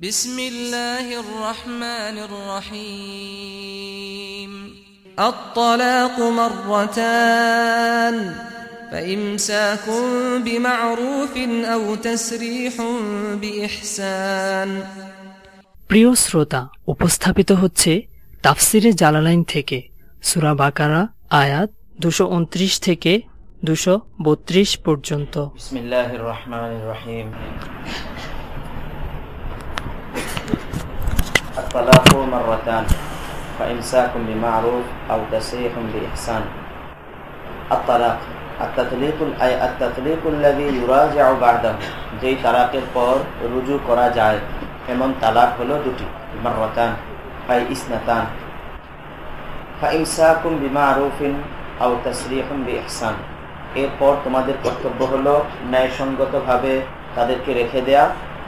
بسم الله الرحمن الرحيم الطلاق مرتان فإمساك بمعروف أو تسريح بإحسان প্রিয় শ্রোতা উপস্থাপিত হচ্ছে তাফসিরে জালালাইন থেকে সুরা বাকারা আয়াত দুশো উনত্রিশ থেকে দুশো বত্রিশ পর্যন্ত الطلاق مرتان فإمساك بمعروف أو تسريح بإحسان الطلاق التطليق أي التطليق الذي يراجع بعده যেই তালাকের পর রুজু করা যায় এমন তালাক হলো দুটি মাররাতান আই ইসনাতান ফাইমসাকুম বিমারুফিন আও তাসরিহুম বিইহসান এরপর তোমাদের কর্তব্য হলো ন্যায়সঙ্গতভাবে তাদেরকে রেখে দেয়া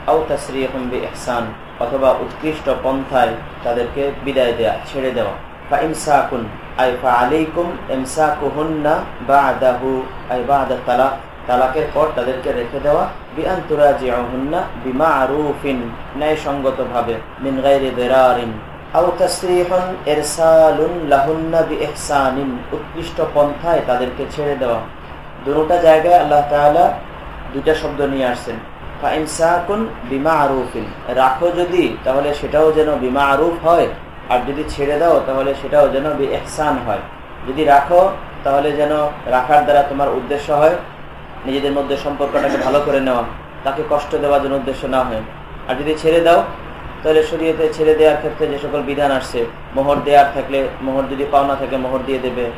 আও তাসরিহুম বিইহসান অথবা উৎকৃষ্ট পন্থায় তাদেরকে বিদায় দেয়া, ছেড়ে দেওয়া। বা'দাহু, আই বা'দা তালাক। তালাকের তাদেরকে রেখে দেওয়া বিমারুফিন, ন্যায়সঙ্গতভাবে উৎকৃষ্ট পন্থায় তাদেরকে ছেড়ে দেওয়া। দুটো জায়গায় আল্লাহ তাআলা দুটা শব্দ নিয়ে আসছেন। বিমা আরুফিন রাখো যদি, তাহলে সেটাও যেন বিমা আরুফ হয়। আর যদি ছেড়ে দাও, তাহলে সেটাও যেন বি এহসান হয়। যদি রাখো, তাহলে যেন রাখার দ্বারা তোমার উদ্দেশ্য হয়, নিজেদের মধ্যে সম্পর্কটাকে ভালো করে নেওয়া, তাকে কষ্ট দেওয়ার জন্য উদ্দেশ্য না হয়। আর যদি ছেড়ে দাও, তাহলে শরীয়তে ছেড়ে দেওয়ার ক্ষেত্রে যে সকল বিধান আসছে, মোহর দেওয়ার থাকলে, মোহর যদি পাওনা থাকে মোহর দিয়ে দেবে।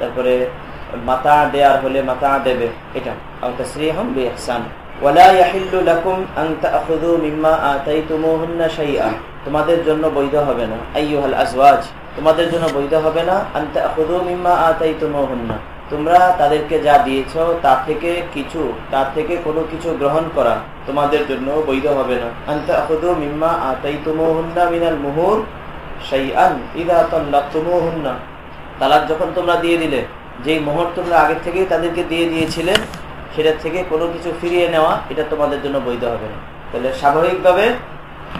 তারপরে মাতা দেয়ার হলে মাতা দেবে, এটা। আও তাসরিহুম বিইহসান। ওয়ালা ইয়াহিল্লু লাকুম আন তা'খুযু মিম্মা আতাইতুমুহুন্না শাইআ। তোমাদের জন্য বৈধ হবে না। আইয়ুহাল আজওয়াজ, তোমাদের জন্য বৈধ হবে না। আন তা'খুযু মিম্মা আতাইতুমুহুন্না। তোমরা তাদেরকে যা দিয়েছ, তা থেকে কিছু তার থেকে কোনো কিছু গ্রহণ করা তোমাদের জন্য বৈধ হবে না। আন তা'খুযু মিম্মা আতাইতুমুহুন্না মিনাল মুহুর শাইআন ইযা তাল্লাকতুমুহুন্না। তালাক যখন তোমরা দিয়ে দিলে, যেই মোহর তোমরা আগের থেকেই তাদেরকে দিয়ে দিয়েছিলে সেটার থেকে কোনো কিছু ফিরিয়ে নেওয়া, এটা তোমাদের জন্য বৈধ হবে না। তাহলে স্বাভাবিকভাবে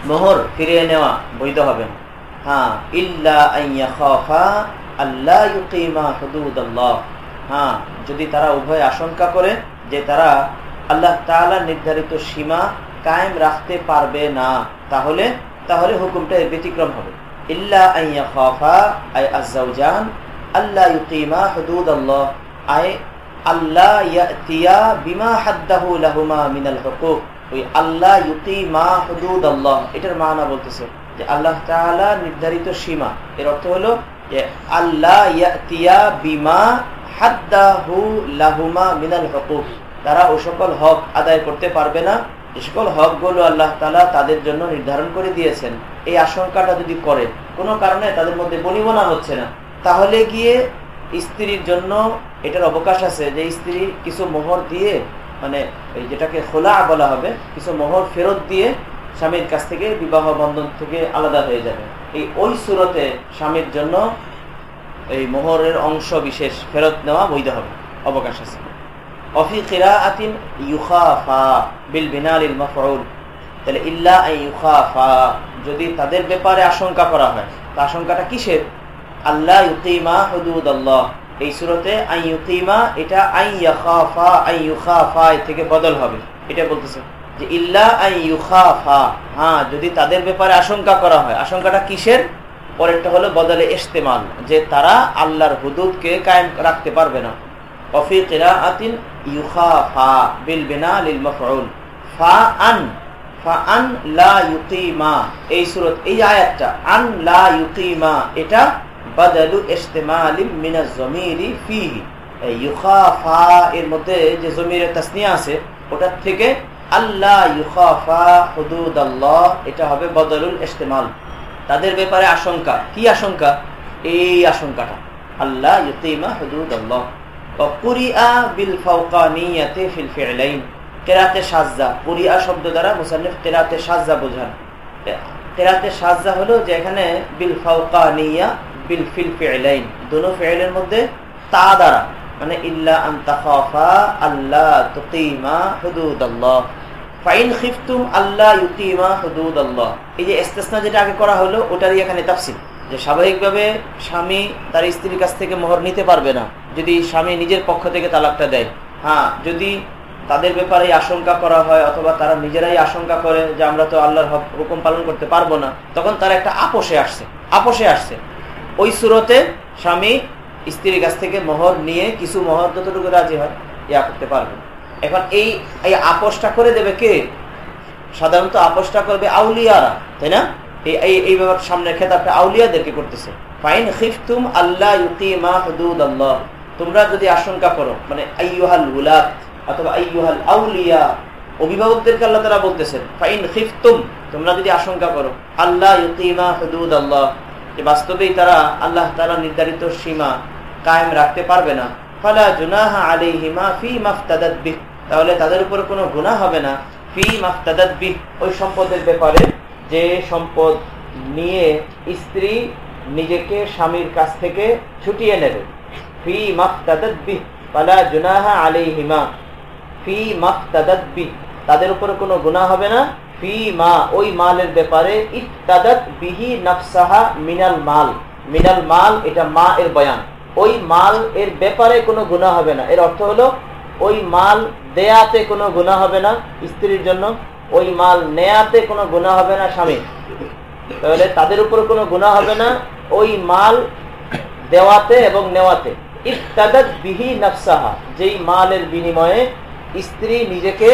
মোহর ফিরিয়ে নেওয়া বৈধ হবে না। হ্যাঁ আল্লাহ হ্যাঁ যদি তারা উভয় আশঙ্কা করে যে তারা আল্লাহ তাআলা নির্ধারিত সীমা কায়েম রাখতে পারবে না, তাহলে তাহলে হুকুমটা ব্যতিক্রম হবে। ইল্লা আইয়া খাফা আল্লাহ ইউকিমা হুদুদ আল্লাহ আয় আল্লাহ বিমা লাহুমা মিনাল আল্লাহ। এটার আল্লাহ নির্ধারিত সীমা। এর অর্থ হলো আল্লাহ বিমা লাহুমা তারা ও সকল হক আদায় করতে পারবে না। যে সকল হকগুলো আল্লাহ তালা তাদের জন্য নির্ধারণ করে দিয়েছেন। এই আশঙ্কাটা যদি করে কোনো কারণে তাদের মধ্যে বনিবনা হচ্ছে না। তাহলে গিয়ে স্ত্রীর জন্য এটার অবকাশ আছে যে স্ত্রী কিছু মোহর দিয়ে মানে এই যেটাকে খোলা বলা হবে, কিছু মোহর ফেরত দিয়ে স্বামীর কাছ থেকে বিবাহ বন্ধন থেকে আলাদা হয়ে যাবে। এই ওই সুরতে স্বামীর জন্য এই মোহরের অংশ বিশেষ ফেরত নেওয়া বৈধ হবে, অবকাশ আছে। বিল তাহলে যদি তাদের ব্যাপারে আশঙ্কা করা হয়, তা আশঙ্কাটা কিসের? আল্লাহ আল্লাহ এই সুরতে আই ইউকিমা এটা আই ইয়াখাফা থেকে বদল হবে। এটা বলতেছে যে, ইল্লা আই হ্যাঁ যদি তাদের ব্যাপারে আশঙ্কা করা হয়, আশঙ্কাটা কিসের? পরেরটা হলো বদলে ইস্তেমাল, যে তারা আল্লাহর হুদুদকে কায়েম রাখতে পারবে না। কফি অফি কিরাআতিন ইউখাফা বিল বিনা লিল মাফউল। ফা আন ফা আন লা ইউকিমা এই সূরত, এই আয়াতটা, আন লা ইউকিমা এটা বাদালু ইস্তেমালিম মিনাজ জমিরি ফিহি। ইউখাফা, এর মধ্যে যে জমিরের তাসনিয়া আছে, ওটার থেকে আল্লাহ ইউখাফা হুদুদ আল্লাহ এটা হবে বদলুল ইস্তেমাল। তাদের ব্যাপারে আশঙ্কা। কি আশঙ্কা? এই আশঙ্কাটা। আল্লাহ ইউকিমা হুদুদ আল্লাহ বিল ফাওকানিয়াতে ফিল ফিলাইন। কেরাতে সাজ্জা। কুরিয়া শব্দ দ্বারা মুসান্নিফ কেরাতে সাজ্জা বোঝান। কেরাতে সাজ্জা হলো যে এখানে বিল ফাওকানিয়া মধ্যে তা দ্বারা। মানে আল্লাহ ফাইন আল্লাহ ইউতিমা এই যে যেটা আগে করা হলো, ওটারই এখানে যে স্বাভাবিকভাবে স্বামী তার স্ত্রীর কাছ থেকে মোহর নিতে পারবে না। যদি স্বামী নিজের পক্ষ থেকে তালাকটা দেয়। হ্যাঁ যদি তাদের ব্যাপারে আশঙ্কা করা হয় অথবা তারা নিজেরাই আশঙ্কা করে যে আমরা তো আল্লাহর হুকুম পালন করতে পারব না, তখন তারা একটা আপোষে আসছে। আপোষে আসছে। ওই সুরতে স্বামী স্ত্রীর কাছ থেকে মোহর নিয়ে কিছু মোহর যতটুকু রাজি হয়, ইয়া করতে পারবে। এখন এই এই আপোষটা করে দেবে কে? সাধারণত আপোষটা করবে আউলিয়ারা, তাই না? এই এই ব্যাপার সামনের খেতাবটা আউলিয়াদেরকে করতেছে। ফাইন খিফতুম আল্লাহ আল্লাহ তোমরা যদি আশঙ্কা করো মানে আইয়ুহাল উলাত অথবা আইয়ুহাল আউলিয়া, অভিভাবকদেরকে আল্লাহ তারা বলতেছেন, ফাইন খিফতুম, তোমরা যদি আশঙ্কা করো আল্লাহ ইউকিমা হুদুদ আল্লাহ যে বাস্তবেই তারা আল্লাহ তারা নির্ধারিত সীমা কায়েম রাখতে পারবে না। ফালা জুনাহা আলী হিমা ফি মাফতাদাত বিহ। তাহলে তাদের উপর কোনো গুণা হবে না। ফি মাফতাদাত বিহ। ওই সম্পদের ব্যাপারে যে সম্পদ নিয়ে স্ত্রী নিজেকে স্বামীর কাছ থেকে ছুটিয়ে নেবে। ফি মাফতাদাত বিহ। ফালা জুনাহা আলী হিমা ফি মাফতাদাত বিহ। তাদের উপর কোনো গুণা হবে না। ফি মা ওই মালের ব্যাপারে ইফতাদাত বিহি নাফসাহা মিনাল মাল। মিনাল মাল, এটা মা এর বয়ান। ওই মাল এর ব্যাপারে কোনো গুণা হবে না। এর অর্থ হলো, ওই মাল দেয়াতে কোনো গুণা হবে না স্ত্রীর জন্য, ওই মাল নেয়াতে কোনো গুণা হবে না স্বামী তাহলে তাদের উপর কোনো গুণা হবে না ওই মাল দেওয়াতে এবং নেওয়াতে। ইফতাদাত বিহি নাফসাহা, যেই মালের বিনিময়ে স্ত্রী নিজেকে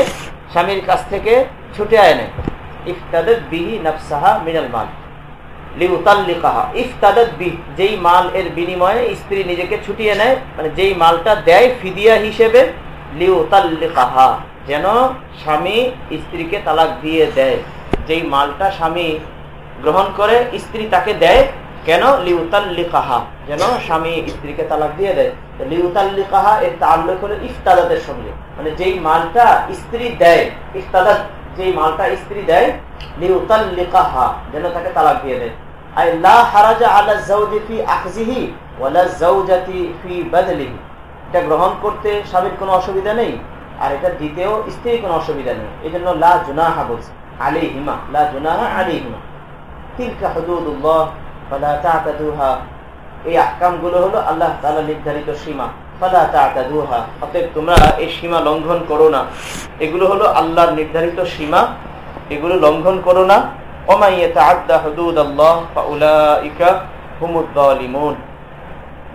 স্বামীর কাছ থেকে ছুটে আনে ইফতাদাত বিহি নাফসাহা মিনাল মাল। যেই মাল এর বিনিময়ে স্ত্রী নিজেকে ছুটিয়ে নেয় মানে যেই মালটা দেয় ফিদিয়া হিসেবে, লিউতাল্লিকাহা। যেন স্বামী স্ত্রীকে তালাক দিয়ে দেয়। যেই মালটা স্বামী গ্রহণ করে, স্ত্রী তাকে দেয়, কেন? লিউতাল্লিকাহা। যেন স্বামী স্ত্রীকে তালাক দিয়ে দেয়। লিউতাল্লিকাহা, এর তাল্লুক হলো ইফতাদাতের সঙ্গে। মানে যেই মালটা স্ত্রী দেয়, ইফতাদাত যেই মালটা স্ত্রী দেয়, লিউতাল্লিকাহা, যেন তাকে তালাক দিয়ে দেয়। এটা গ্রহণ করতে স্বামীর কোনো অসুবিধা নেই, আর এটা দিতেও স্ত্রীর কোনো অসুবিধা নেই। এই জন্য লা বলছে আলী হিমা লা জুনাহা আলী হিমা তিলকা হদুদুল্লাহ, ফালা এই আহকামগুলো হলো আল্লাহ তালা নির্ধারিত সীমা। ফালা তাহা অতএব তোমরা এই সীমা লঙ্ঘন করো না। এগুলো হলো আল্লাহর নির্ধারিত সীমা। এগুলো লঙ্ঘন করো না। অমাইয়া তাহদা হদুদ আল্লাহ ফাউলাইকা হুমুদ্দালিমুন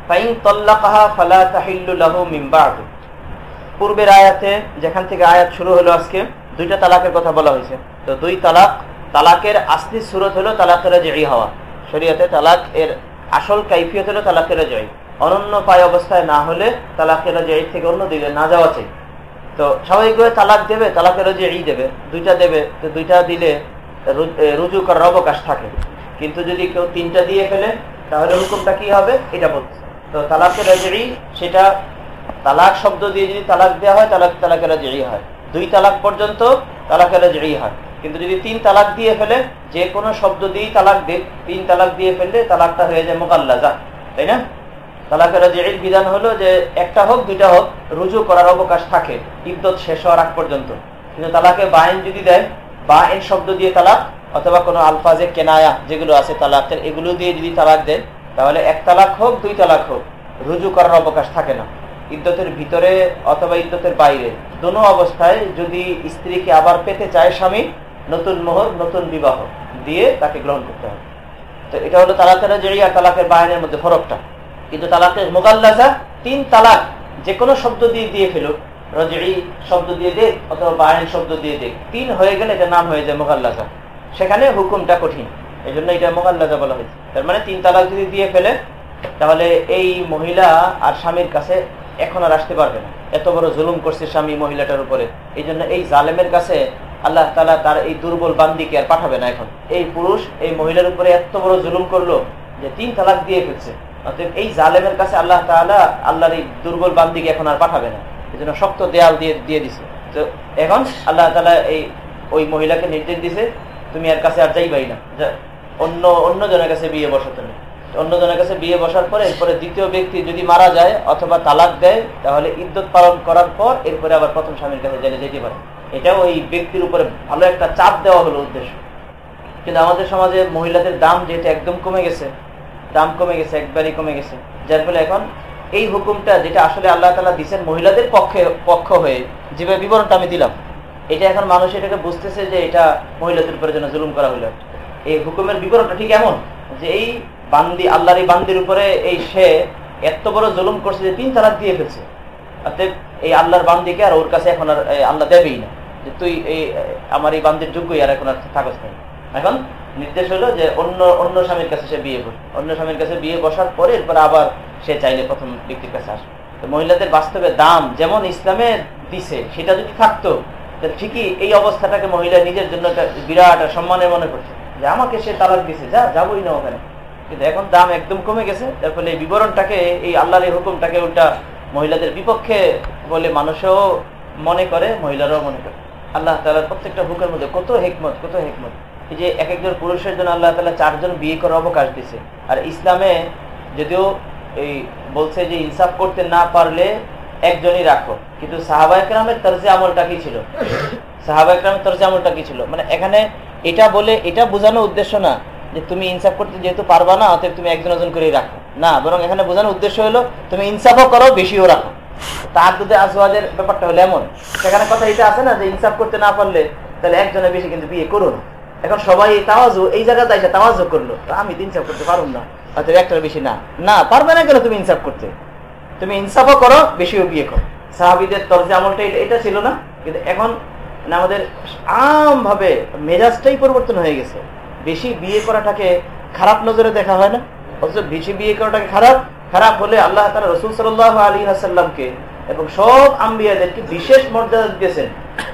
ফাইন তল্লাকাহা ফালা তাহিল্লু লাহু মিম্বাদ পূর্বের আয়াতে যেখান থেকে আয়াত শুরু হলো আজকে, দুইটা তালাকের কথা বলা হয়েছে। তো দুই তালাক, তালাকের আসলি সুরত হলো তালাকের যে হওয়া। শরীয়তে তালাক এর আসল কাইফিয়ত হলো তালাকের জয়ী অনন্য পায় অবস্থায় না হলে তালাকের জয়ী থেকে অন্য দিকে না যাওয়া চাই। তো স্বাভাবিকভাবে তালাক দেবে, তালাকের জয়ী দেবে, দুইটা দেবে, তো দুইটা দিলে রুজু করার অবকাশ থাকে। কিন্তু যদি কেউ তিনটা দিয়ে ফেলে, তাহলে হুকুমটা কি হবে? এটা বলছে। তো তালাকের রাজি সেটা তালাক শব্দ দিয়ে যদি তালাক দেওয়া হয়, তালাক, তালাকের রাজি হয়। দুই তালাক পর্যন্ত তালাকের রাজি হয় কিন্তু যদি তিন তালাক দিয়ে ফেলে, যে কোনো শব্দ দিয়েই তালাক দিক তিন তালাক দিয়ে ফেললে তালাকটা হয়ে যায় মোকাল্লাজা তাই না? তালাকের রাজির বিধান হলো যে একটা হোক, দুইটা হোক, রুজু করার অবকাশ থাকে ইদ্যত শেষ হওয়ার আগ পর্যন্ত। কিন্তু তালাকে বাইন যদি দেয় বা এন শব্দ দিয়ে তালাক, অথবা কোনো আলফাজে কেনায়া যেগুলো আছে তালাকের, এগুলো দিয়ে যদি তালাক দেয়, তাহলে এক তালাক হোক, দুই তালাক হোক, রুজু করার অবকাশ থাকে না। ইদ্যতের ভিতরে অথবা ইদ্যতের বাইরে। দোনো অবস্থায় যদি স্ত্রীকে আবার পেতে চায় স্বামী, নতুন মোহর, নতুন বিবাহ দিয়ে তাকে গ্রহণ করতে হবে। তো এটা হলো তালাকের জড়ি আর তালাকের বায়নের মধ্যে ফরকটা। কিন্তু তালাকের মোগাল্লাজা তিন তালাক যে কোনো শব্দ দিয়ে দিয়ে ফেলুক রজড়ি শব্দ দিয়ে দেখ অথবা বায়ন শব্দ দিয়ে দেখ তিন হয়ে গেলে এটা নাম হয়ে যায় মোগাল্লাজা। সেখানে হুকুমটা কঠিন এই জন্য এটা মোগাল্লাজা বলা হয়েছে। তার মানে তিন তালাক যদি দিয়ে ফেলে, তাহলে এই মহিলা আর স্বামীর কাছে এখন আর আসতে পারবে না। এত বড় জুলুম করছে স্বামী মহিলাটার উপরে। এই জন্য এই জালেমের কাছে আল্লাহ তালা তার এই দুর্বল বান্দিকে আর পাঠাবে না এখন। এই পুরুষ এই মহিলার উপরে এত বড় জুলুম করল যে তিন তালাক দিয়ে ফেলছে। অতএব এই জালেমের কাছে আল্লাহ তালা আল্লাহর এই দুর্বল বান্দিকে এখন আর পাঠাবে না। এই জন্য শক্ত দেয়াল দিয়ে দিয়ে দিছে। তো এখন আল্লাহ তালা এই, ওই মহিলাকে নির্দেশ দিছে, তুমি আর কাছে আর যাইবাই না। অন্য অন্য জনের কাছে বিয়ে বসা তুমি অন্য জনের কাছে বিয়ে বসার পরে, এরপরে দ্বিতীয় ব্যক্তি যদি মারা যায় অথবা তালাক দেয়, তাহলে ইদ্যত পালন করার পর এরপরে আবার প্রথম স্বামীর কাছে জেলে যেতে পারে। এটা ওই ব্যক্তির উপরে ভালো একটা চাপ দেওয়া হলো উদ্দেশ্য। কিন্তু আমাদের সমাজে মহিলাদের দাম যেহেতু একদম কমে গেছে, দাম কমে গেছে, একবারই কমে গেছে। যার ফলে এখন এই হুকুমটা যেটা আসলে আল্লাহ তালা দিচ্ছেন মহিলাদের পক্ষে, পক্ষ হয়ে, যেভাবে বিবরণটা আমি দিলাম, এটা এখন মানুষ এটাকে বুঝতেছে যে এটা মহিলাদের উপরে যেন জুলুম করা হইল এই হুকুমের বিবরণটা ঠিক এমন যে এই বান্দি, আল্লাহর এই বান্দির উপরে এই সে এত বড় জুলুম করছে যে তিন তালাক দিয়ে ফেলছে। অর্থাৎ এই আল্লাহর বান্দিকে আর ওর কাছে এখন আর আল্লাহ দেবেই না। যে তুই এই আমার এই বান্দির যোগ্যই আর এখন আর থাকস নাই। এখন নির্দেশ হলো যে অন্য অন্য স্বামীর কাছে সে বিয়ে বসে অন্য স্বামীর কাছে বিয়ে বসার পরে এরপরে আবার সে চাইলে প্রথম ব্যক্তির কাছে আসবে। তো মহিলাদের বাস্তবে দাম যেমন ইসলামে দিছে, সেটা যদি থাকতো ঠিকই এই অবস্থাটাকে মহিলা নিজের জন্য একটা বিরাট সম্মানের মনে করছে। যে আমাকে সে তালাক দিছে, যা, যাবোই না ওখানে। কিন্তু এখন দাম একদম কমে গেছে। তার ফলে এই বিবরণটাকে, এই আল্লাহর এই হুকুমটাকে উল্টা মহিলাদের বিপক্ষে বলে মানুষও মনে করে, মহিলারাও মনে করে। আল্লাহ তালার প্রত্যেকটা হুকের মধ্যে কত হেকমত কত হেকমত। এই যে এক একজন পুরুষের জন্য আল্লাহ তালা চারজন বিয়ে করার অবকাশ দিছে। আর ইসলামে যদিও এই বলছে যে ইনসাফ করতে না পারলে একজনই রাখো। কিন্তু সাহাবা একরামের তরজে আমলটা কি ছিল? সাহাবা একরামের তরজে আমলটা কি ছিল? মানে এখানে এটা বলে এটা বোঝানোর উদ্দেশ্য না। যে তুমি ইনসাফ করতে যেহেতু পারবা না, অতএব তুমি একজন একজন করেই রাখো। না, বরং এখানে বোঝানোর উদ্দেশ্য হলো, তুমি ইনসাফও করো, বেশিও রাখো। তার দুধে আজওয়াজের ব্যাপারটা হলো এমন, সেখানে কথা এটা আছে না যে ইনসাফ করতে না পারলে তাহলে একজনের বেশি কিন্তু বিয়ে করো না। এখন সবাই তাওয়াজু, এই জায়গাতে এসে তাওয়াজু করল আমি তো ইনসাফ করতে পারুন না, অতএব একটার বেশি না। না, পারবে না কেন তুমি ইনসাফ করতে? তুমি ইনসাফও করো, বেশিও বিয়ে করো। সাহাবিদের তরজে আমলটা এটা ছিল না, কিন্তু এখন আমাদের আম ভাবে মেজাজটাই পরিবর্তন হয়ে গেছে। বেশি বিয়ে করাটাকে খারাপ নজরে দেখা হয় না? অথচ বেশি বিয়ে করাটাকে খারাপ? খারাপ হলে আল্লাহ তালা রসুল সাল্লাহ আলী হাসাল্লামকে এবং সব আম্বিয়াদেরকে বিশেষ মর্যাদা দিয়েছেন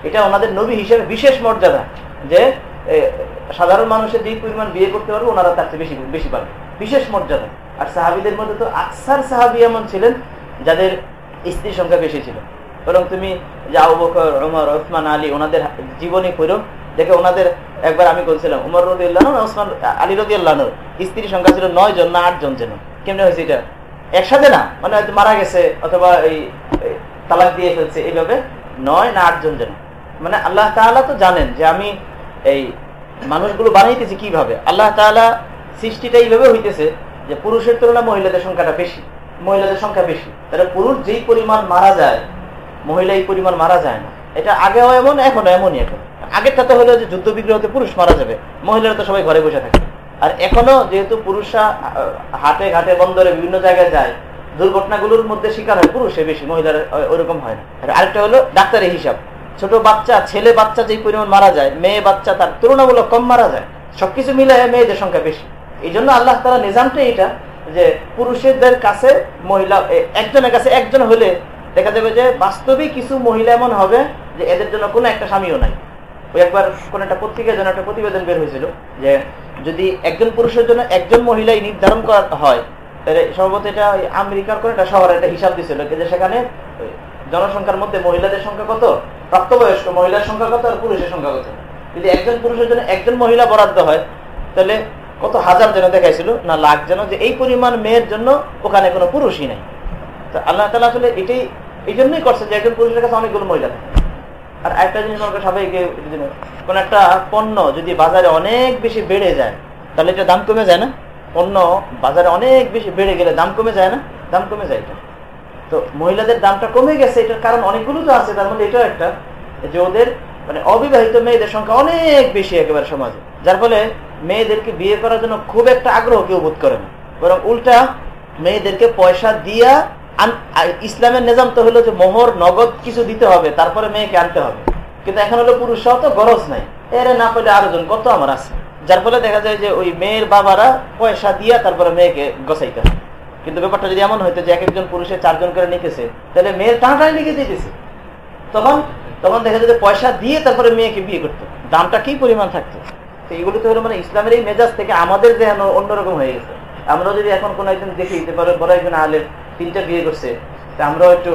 এটা ওনাদের নবী হিসেবে বিশেষ মর্যাদা যে সাধারণ মানুষের যেই পরিমাণ বিয়ে করতে পারবে, ওনারা তার চেয়ে বেশি বেশি পাবে বিশেষ মর্যাদা। আর সাহাবিদের মধ্যে তো আকসার সাহাবি এমন ছিলেন যাদের স্ত্রীর সংখ্যা বেশি ছিল। বরং তুমি যাও বকর ওমর ওসমান, আলী, ওনাদের জীবনী পড়ো দেখে ওনাদের একবার আমি বলছিলাম, উমর রদি আল্লাহ ওসমান, আলী রদি আল্লাহ স্ত্রীর সংখ্যা ছিল নয় জন না আট জন যেন। কেমনি হয়েছে এটা? একসাথে না? মানে হয়তো মারা গেছে অথবা এই তালাক দিয়ে ফেলছে এইভাবে। নয় না আট জন যেন। মানে আল্লাহ তাআলা তো জানেন যে আমি এই মানুষগুলো বানাইতেছি কীভাবে। আল্লাহ তাআলা সৃষ্টিটা এইভাবে হইতেছে যে পুরুষের তুলনায় মহিলাদের সংখ্যাটা বেশি। মহিলাদের সংখ্যা বেশি। তাহলে পুরুষ যেই পরিমাণ মারা যায়, মহিলা এই পরিমাণ মারা যায় না। এটা আগেও এমন এখনও এমনই এখন। আগেরটা তো হলো যে যুদ্ধ বিগ্রহতে পুরুষ মারা যাবে, মহিলারা তো সবাই ঘরে বসে থাকে। আর এখনও যেহেতু পুরুষরা হাটে ঘাটে বন্দরে বিভিন্ন জায়গায় যায়, দুর্ঘটনাগুলোর মধ্যে শিকার হয় পুরুষে বেশি, মহিলার ওইরকম হয় না। আরেকটা হলো ডাক্তারের হিসাব। ছোট বাচ্চা, ছেলে বাচ্চা যেই পরিমাণ মারা যায়, মেয়ে বাচ্চা তার তুলনামূলক কম মারা যায়। সবকিছু মিলে মেয়েদের সংখ্যা বেশি। এই জন্য আল্লাহ তালা নিজামটা এটা যে পুরুষদের কাছে মহিলা একজনের কাছে একজন হলে দেখা যাবে যে বাস্তবিক কিছু মহিলা এমন হবে যে এদের জন্য কোনো একটা স্বামীও নাই। একবার কোন একটা পত্রিকার জন্য একটা প্রতিবেদন বের হয়েছিল যে যদি একজন পুরুষের জন্য একজন মহিলাই নির্ধারণ করা হয়, তাহলে সম্ভবত এটা আমেরিকার কোন একটা শহরে একটা হিসাব দিছিল যে সেখানে জনসংখ্যার মধ্যে মহিলাদের সংখ্যা কত? প্রাপ্তবয়স্ক মহিলার সংখ্যা কত আর পুরুষের সংখ্যা কত? যদি একজন পুরুষের জন্য একজন মহিলা বরাদ্দ হয়, তাহলে কত হাজার যেন দেখাইছিল, না লাখ যেন, যে এই পরিমাণ মেয়ের জন্য ওখানে কোনো পুরুষই নাই। তো আল্লাহ তালা আসলে এটাই, এই জন্যই করছে যে একজন পুরুষের কাছে অনেকগুলো মহিলা থাকে। আর একটা জিনিস আমাকে সবাইকে কোন একটা পণ্য যদি বাজারে অনেক বেশি বেড়ে যায়, তাহলে এটা দাম কমে যায় না? পণ্য বাজারে অনেক বেশি বেড়ে গেলে দাম কমে যায় না? দাম কমে যায় এটা। তো মহিলাদের দামটা কমে গেছে, এটার কারণ অনেকগুলো তো আছে, তার মধ্যে এটাও একটা। যে ওদের মানে অবিবাহিত মেয়েদের সংখ্যা অনেক বেশি একেবারে সমাজে। যার ফলে মেয়েদেরকে বিয়ে করার জন্য খুব একটা আগ্রহ কেউ বোধ করে না। বরং উল্টা মেয়েদেরকে পয়সা দিয়া ইসলামের নিজাম তো হলো যে মোহর, নগদ কিছু দিতে হবে, তারপরে মেয়েকে আনতে হবে। কিন্তু এখন হলো পুরুষরাও তো গরজ নাই। এরে না পেলে আরও জন, কত আমার আছে। যার ফলে দেখা যায় যে ওই মেয়ের বাবারা পয়সা দিয়া তারপরে মেয়েকে গসাইতে হবে কিন্তু ব্যাপারটা যদি এমন হইতো যে এক একজন পুরুষের চারজন করে নিতেছে তাহলে মেয়ের টানাটানি লিখে দিতেছে তখন তখন দেখা যায় যে পয়সা দিয়ে তারপরে মেয়েকে বিয়ে করতো। দামটা কি পরিমাণ থাকতো? তো এগুলো তো হলো মানে ইসলামের এই মেজাজ থেকে আমাদের যেন অন্যরকম হয়ে গেছে। আমরা যদি এখন কোন একজন দেখি বড় একজন আলের তিনটা বিয়ে করছে, তা আমরাও একটু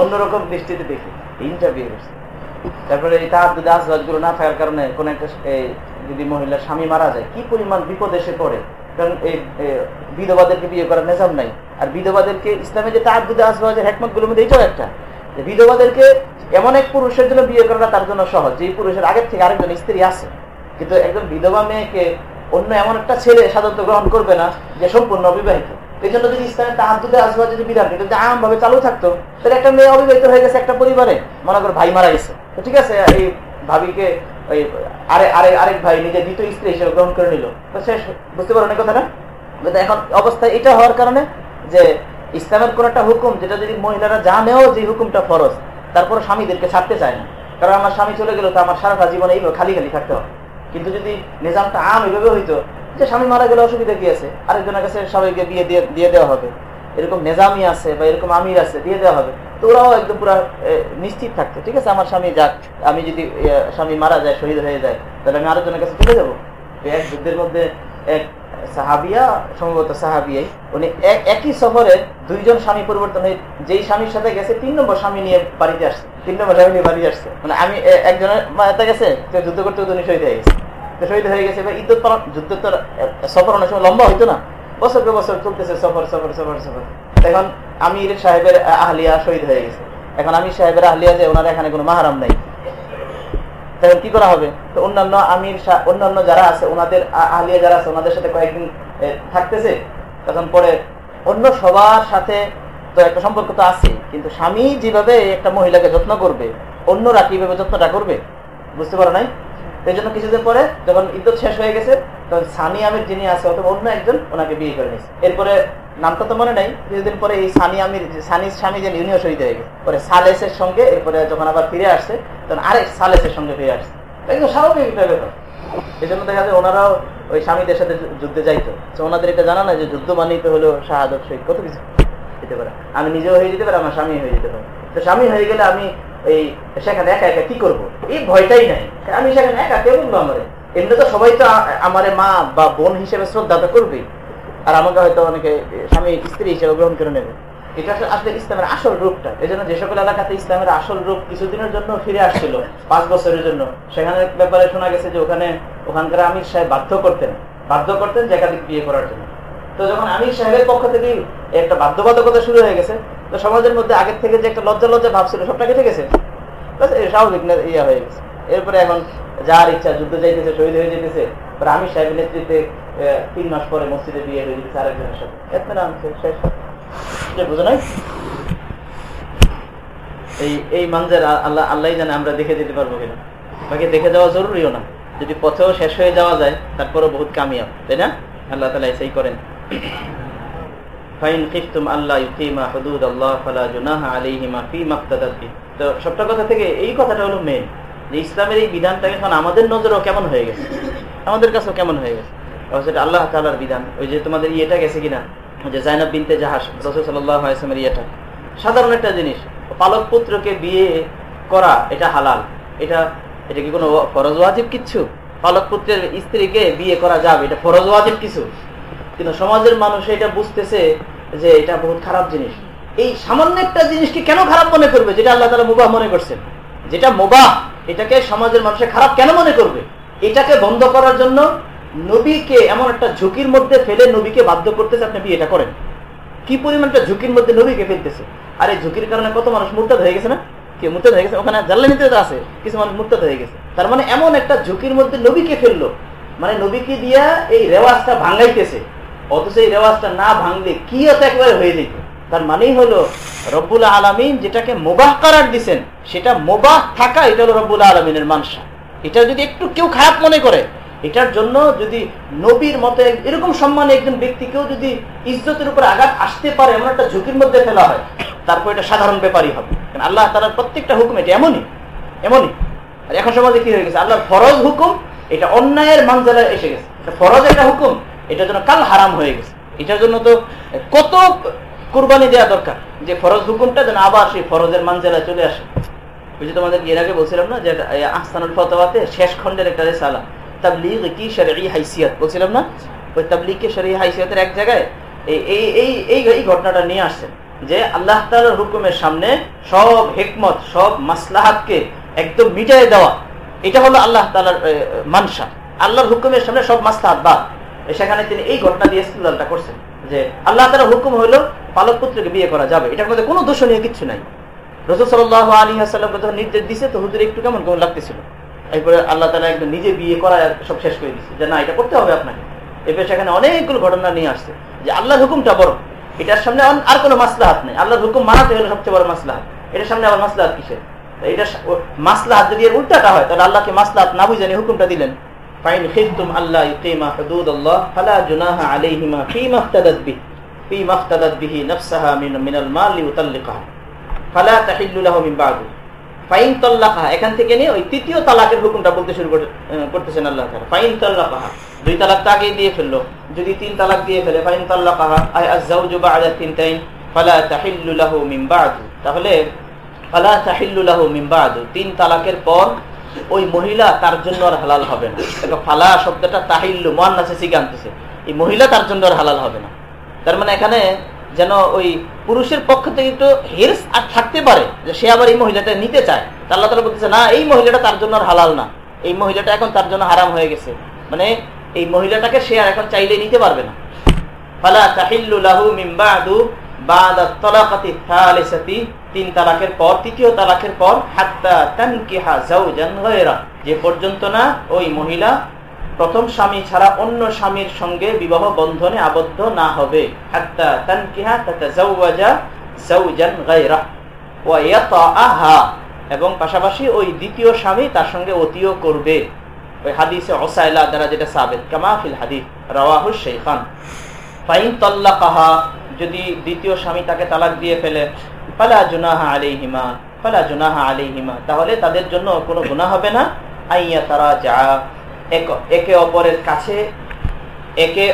অন্যরকম দৃষ্টিতে দেখি। তিনটা বিয়ে করছে। তারপরে এই তার যদি আসবাজগুলো না থাকার কারণে কোনো একটা যদি মহিলার স্বামী মারা যায়, কি পরিমাণ বিপদ এসে পড়ে? কারণ এই বিধবাদেরকে বিয়ে করার নেজাম নাই। আর বিধবাদেরকে ইসলামে যে তার যদি আসবাজের হ্যাকমতগুলোর মধ্যে এইটাও একটা। বিধবাদেরকে এমন এক পুরুষের জন্য বিয়ে করাটা তার জন্য সহজ যে পুরুষের আগের থেকে আরেকজন স্ত্রী আছে। কিন্তু একজন বিধবা মেয়েকে অন্য এমন একটা ছেলে সাধারণত গ্রহণ করবে না, যে সম্পূর্ণ অবিবাহিত। এই জন্য যদি ইসলামের আসবা যদি যদি চালু থাকতো, তাহলে একটা মেয়ে অবিবাহিত হয়ে গেছে একটা পরিবারে। মনে করো ভাই মারা গেছে। ঠিক আছে, এই ভাবিকে ওই আরে আরে, আরেক ভাই দ্বিতীয় স্ত্রী হিসেবে গ্রহণ করে নিল। শেষ বুঝতে পারো না এখন অবস্থা এটা হওয়ার কারণে যে ইসলামের কোন একটা হুকুম, যেটা যদি মহিলারা জানেও যে হুকুমটা ফরজ তারপর স্বামীদেরকে ছাড়তে চায় না। কারণ আমার স্বামী চলে গেল, তো আমার সারাটা জীবনে এইভাবে খালি খালি থাকতে হবে। কিন্তু যদি নিজামটা আম এইভাবে হইতো যে স্বামী মারা গেলে অসুবিধা কি আছে? আরেকজনের কাছে সবাইকে বিয়ে দিয়ে দিয়ে দেওয়া হবে। এরকম নেজামি আছে বা এরকম আমির আছে, দিয়ে দেওয়া হবে। তো ওরাও একদম পুরো নিশ্চিত থাকতো। ঠিক আছে, আমার স্বামী যাক, আমি যদি স্বামী মারা যায়, শহীদ হয়ে যায়, তাহলে আমি আরেকজনের কাছে চলে যাব। এক যুদ্ধের মধ্যে এক সাহাবিয়া, সম্ভবত সাহাবিয়াই, উনি একই সফরে দুইজন স্বামী পরিবর্তন হয়ে, যেই স্বামীর সাথে গেছে, তিন নম্বর স্বামী নিয়ে বাড়িতে আসছে। তিন নম্বর স্বামী নিয়ে বাড়িতে আসছে। মানে আমি একজনের গেছে যুদ্ধ করতে উনি শহীদ হয়ে গেছে। শহীদ হয়ে গেছে এবার ইদ্যুৎ যুদ্ধ তো সফর অনেক সময় লম্বা হইতো না। বছর পর বছর চলতেছে সফর সফর সফর সফর। এখন আমির সাহেবের আহলিয়া শহীদ হয়ে গেছে। এখন আমি সাহেবের আহলিয়া যে ওনার এখানে কোনো মাহারাম নাই। তখন কি করা হবে? তো অন্যান্য আমির অন্যান্য যারা আছে, ওনাদের আহলিয়া যারা আছে, ওনাদের সাথে কয়েকদিন থাকতেছে। তখন পরে অন্য সবার সাথে তো একটা সম্পর্ক তো আছে, কিন্তু স্বামী যেভাবে একটা মহিলাকে যত্ন করবে, অন্যরা কীভাবে যত্নটা করবে, বুঝতে পারো নাই? এই জন্য কিছুদিন পরে যখন ইদ্যুৎ শেষ হয়ে গেছে, তখন সানি আমির যিনি আছে, অথবা অন্য একজন, ওনাকে বিয়ে করে নিয়েছে। এরপরে নামটা তো মনে নাই, কিছুদিন পরে এই সানি আমির, সানি স্বামী যে ইউনিও শহীদ হয়ে গেছে, পরে সালেসের সঙ্গে, এরপরে যখন আবার ফিরে আসছে, তখন আরেক সালেসের সঙ্গে ফিরে আসছে। একদম স্বাভাবিক ব্যাপার। এই জন্য দেখা যায় ওনারাও ওই স্বামীদের সাথে যুদ্ধে যাইতো। তো ওনাদের এটা জানা না যে যুদ্ধ মানেই তো হলো শাহাদত শহীদ কত কিছু। হতে পারে। আমি নিজেও হয়ে যেতে পারি, আমার স্বামী হয়ে যেতে পারে। তো স্বামী হয়ে গেলে আমি এই সেখানে একা একা কি করব? এই ভয়টাই নাই। আমি সেখানে একা বলব আমার? এমনি তো সবাই তো আমার মা বা বোন হিসেবে করবে আর আমাকে হয়তো অনেকে স্বামী স্ত্রী হিসেবে গ্রহণ করে নেবে। এটা আসলে ইসলামের আসল রূপটা। এই জন্য যে সকল এলাকাতে ইসলামের আসল রূপ কিছুদিনের জন্য ফিরে আসছিল, পাঁচ বছরের জন্য। সেখানে ব্যাপারে শোনা গেছে যে ওখানে, ওখানকার আমির সাহেব বাধ্য করতেন। বাধ্য করতেন যে একাধিক বিয়ে করার জন্য। তো যখন আমির সাহেবের পক্ষ থেকে একটা বাধ্যবাধকতা শুরু হয়ে গেছে তো সমাজের মধ্যে আগের থেকে যে একটা লজ্জা লজ্জা ভাব ছিল, সবটা কেটে গেছে। স্বাভাবিক ইয়া হয়ে গেছে। এরপরে এখন যার ইচ্ছা, যুদ্ধ যাইতেছে, শহীদ হয়ে যেতেছে আমি সাহেবের নেতৃত্বে তিন মাস পরে মসজিদে বিয়ে হয়ে যেতেছে আরেকজনের সাথে। এত নাম বুঝো নাই? এই এই মানজের আল্লাহ আল্লাহ জানে আমরা দেখে যেতে পারব কিনা। বাকি দেখে যাওয়া জরুরিও না। যদি পথেও শেষ হয়ে যাওয়া যায় তারপরে বহুত কামিয়াব, তাই না? আল্লাহ তালা এসেই করেন। তো সবটা কথা থেকে এই কথাটা হলো মেন যে ইসলামের এই এখন আমাদের নজরও কেমন হয়ে গেছে? আমাদের কাছেও কেমন হয়ে গেছে? আল্লাহ তালার বিধান। ওই যে তোমাদের ইয়েটা গেছে কিনা? যে জাইনাব বিনতে ইয়েটা। সাধারণ একটা জিনিস, পালক পুত্রকে বিয়ে করা এটা হালাল। এটা এটা কি কোনো ফরজ ওয়াজিব কিচ্ছু? পালক পুত্রের স্ত্রীকে বিয়ে করা যাবে, এটা ফরজ ওয়াজিব কিছু। কিন্তু সমাজের মানুষ এটা বুঝতেছে যে এটা বহুত খারাপ জিনিস। এই সামান্য একটা জিনিসকে কেন খারাপ মনে করবে, যেটা আল্লাহ তালা মুবাহ মনে করছেন? যেটা মোবাহ, এটাকে সমাজের মানুষের খারাপ কেন মনে করবে? এটাকে বন্ধ করার জন্য নবীকে এমন একটা ঝুঁকির মধ্যে ফেলে নবীকে বাধ্য করতেছে আপনি বিয়েটা করেন। কি পরিমাণ একটা ঝুঁকির মধ্যে নবীকে ফেলতেছে? আর এই ঝুঁকির কারণে কত মানুষ মুরতাদ হয়ে গেছে না? কে মুরতাদ হয়ে গেছে? ওখানে জাল্লানিতে আছে, কিছু মানুষ মুরতাদ হয়ে গেছে। তার মানে এমন একটা ঝুঁকির মধ্যে নবীকে ফেলল। মানে নবীকে দিয়া এই রেওয়াজটা ভাঙ্গাইতেছে অথচ এই রেওয়াজটা না ভাঙলে কি একবারে হয়ে যেত? তার মানেই হলো রব্বুল আলমিন যেটাকে মোবাহ করার দিচ্ছেন সেটা মোবাহ থাকা, এটা হলো রব্বুল আলমিনের মানসা। এটা যদি একটু কেউ খারাপ মনে করে, এটার জন্য যদি নবীর মতো এরকম সম্মানে একজন ব্যক্তিকেও যদি ইজ্জতের উপর আঘাত আসতে পারে, এমন একটা ঝুঁকির মধ্যে ফেলা হয়, তারপর এটা সাধারণ ব্যাপারই হবে। আল্লাহ তালার প্রত্যেকটা হুকুম এটা এমনই এমনই। আর এখন সমাজে কি হয়ে গেছে? আল্লাহর ফরজ হুকুম, এটা অন্যায়ের মানজালায় এসে গেছে। ফরজ একটা হুকুম এটার জন্য কাল হারাম হয়ে গেছে। এটার জন্য তো কত কোরবানি দেওয়া দরকার যে ফরজ হুকুমটা যেন আবার সেই ফরজের মানজালায় চলে আসে। বুঝি তোমাদের এর আগে বলছিলাম না যে আহসানুল ফতোয়াতে শেষ খণ্ডের একটা রেসালা, তাবলিগ কি শরী হাইসিয়ত বলছিলাম না? ওই তাবলিগকে শরী হাইসিয়তের এক জায়গায় এই এই এই ঘটনাটা নিয়ে আসছেন যে আল্লাহ তালার হুকুমের সামনে সব হেকমত, সব মাসলাহাতকে একদম মিটাই দেওয়া, এটা হলো আল্লাহ তালার মানসা। আল্লাহর হুকুমের সামনে সব মাসলাহাত বাদ। সেখানে তিনি এই ঘটনা দিয়ে ইস্তুলালটা করছেন যে আল্লাহ তালার হুকুম হলো পালক পুত্রকে বিয়ে করা যাবে। এটার মধ্যে কোনো দোষণীয় কিচ্ছু নাই। রসুল সাল্লাহ আলী আসাল্লামকে যখন নির্দেশ দিছে তো হুজুর একটু কেমন কেমন লাগতেছিল। এরপরে আল্লাহ তালা একদম নিজে বিয়ে করা সব শেষ করে দিচ্ছে যে না, এটা করতে হবে আপনাকে। এরপরে সেখানে অনেকগুলো ঘটনা নিয়ে আসছে, যে আল্লাহর হুকুমটা বড়। এটার সামনে আর কোনো মাসলাহাত নেই। আল্লাহর হুকুম মানাতে হলে সবচেয়ে বড় মাসলাহাত। এটার সামনে আবার মাসলাহাত কিসের? এটা মাসলাহাত যদি এর উল্টাটা হয়, তাহলে আল্লাহকে মাসলাহাত না বুঝানি হুকুমটা দিলেন। আল্লাহ ইকিমা হুদুদাল্লাহ ফালা জুনাহা আলাইহিমা ফীমা ইফতাদাত বিহি ফীমা ইফতাদাত বিহি নাফসাহা মিন মিনাল মাল লিউতাল্লিকাহা ফালা তাহিল্লু লাহু মিন বাদু ফাইন তাল্লাকাহা এখান থেকে নিয়ে ওই তৃতীয় তালাকের হুকুমটা বলতে শুরু করতেছেন আল্লাহ ফাইন তাল্লাকাহা দুই তালাক তো দিয়ে ফেলল। যদি তিন তালাক দিয়ে ফেলে ফাইন তাল্লাকাহা আই আযজাওজু বা'দা তিনতাইন ফালা তাহিল্লু লাহু মিন বাদু তাহলে ফালা তাহিল্লু লাহু মিন বাদু তিন তালাকের পর ওই মহিলা তার জন্য আর হালাল হবে না। দেখো, ফালা শব্দটা তাহিল্লু মুয়ান্নাসে সিগে আনতেছে। এই মহিলা তার জন্য আর হালাল হবে না। তার মানে এখানে যেন ওই পুরুষের পক্ষ থেকে একটু হিরস আর থাকতে পারে যে সে আবার এই মহিলাটা নিতে চায়। আল্লাহ তালা বলতেছে, না, এই মহিলাটা তার জন্য আর হালাল না। এই মহিলাটা এখন তার জন্য হারাম হয়ে গেছে। মানে এই মহিলাটাকে সে আর এখন চাইলে নিতে পারবে না। ফালা তাহিল্লু লাহু মিন বাদু বাদা তালাকাতি থালিসাতি তিন তালাকের পর, তৃতীয় তালাকের পর যে পর্যন্ত না ওই মহিলা প্রথম স্বামী ছাড়া অন্য স্বামীর সঙ্গে বিবাহ বন্ধনে আবদ্ধ না হবে। এবং পাশাপাশি ওই দ্বিতীয় স্বামী তার সঙ্গে অতিও করবে। ওই হাদিসে ওসাইলা দ্বারা যেটা সাবেত কামাফিল হাদিস রাওয়াহুল শাইখান। ফাইন তাল্লাকাহা। যদি দ্বিতীয় স্বামী তাকে তালাক দিয়ে ফেলে তাহলে তাদের জন্য কোনো গুনাহ হবে না। আইয়া তারা যা, একে অপরের কাছে, একে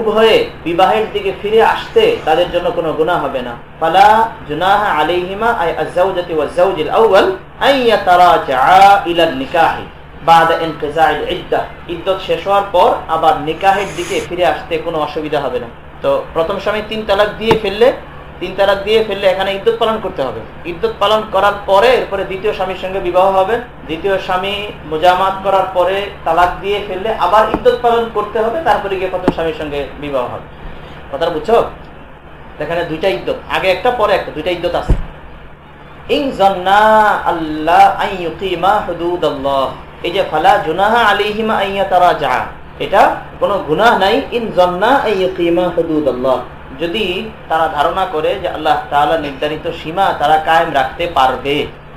উভয়ে বিবাহের দিকে ফিরে আসতে তাদের জন্য কোনো গুনাহ হবে না। ফালা জুনাহা আলাইহিমা, আই আযাওজাতি ওয়া যাওজিল আউয়াল আইয়া তারা যা ইলা নিকাহি। বাদ ইনকিজাইল ইদ্দাহ ইদ্দত শেষ হওয়ার পর আবার নিকাহের দিকে ফিরে আসতে কোনো অসুবিধা হবে না। তো প্রথম স্বামী তিন তালাক দিয়ে ফেললে তিন তালাক দিয়ে ফেললে এখানে ইদ্যুৎ পালন করতে হবে। ইদ্যুৎ পালন করার পরে এরপরে দ্বিতীয় স্বামীর সঙ্গে বিবাহ হবে। দ্বিতীয় স্বামী মোজামাত করার পরে তালাক দিয়ে ফেললে আবার ইদ্যুৎ পালন করতে হবে, তারপরে গিয়ে প্রথম স্বামীর সঙ্গে বিবাহ হবে। কথা বুঝছ? এখানে দুইটা ইদ্যুৎ আগে একটা, পরে একটা, দুইটা ইদ্যুৎ আছে। এই যে ফালা তারা এটা কোনো গুনাহ নাই। ইন জন্না যদি তারা ধারণা করে যে আল্লাহ তাআলা নির্ধারিত সীমা তারা কায়েম রাখতে পারবে,